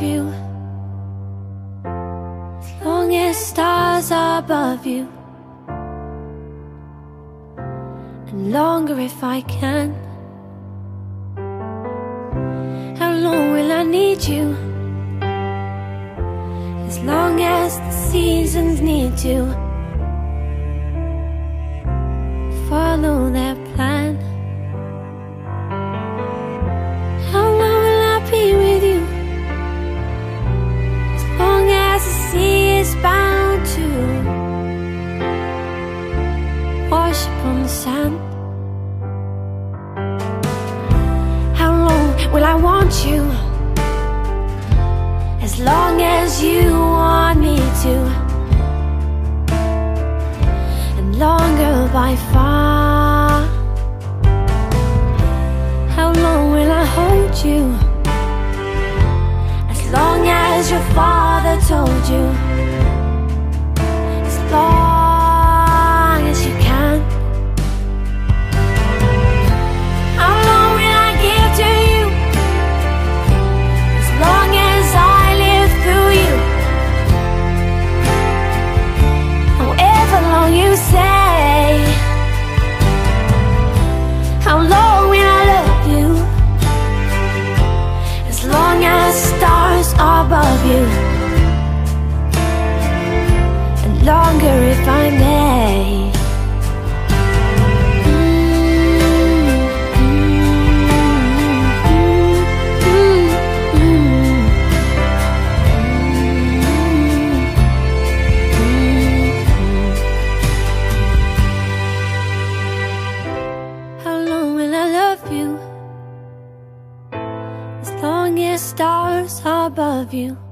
you? As long as stars are above you And longer if I can How long will I need you? As long as the seasons need to Follow their sand How long will I want you? As long as you want me to And longer by far How long will I hold you? As long as your father stars above you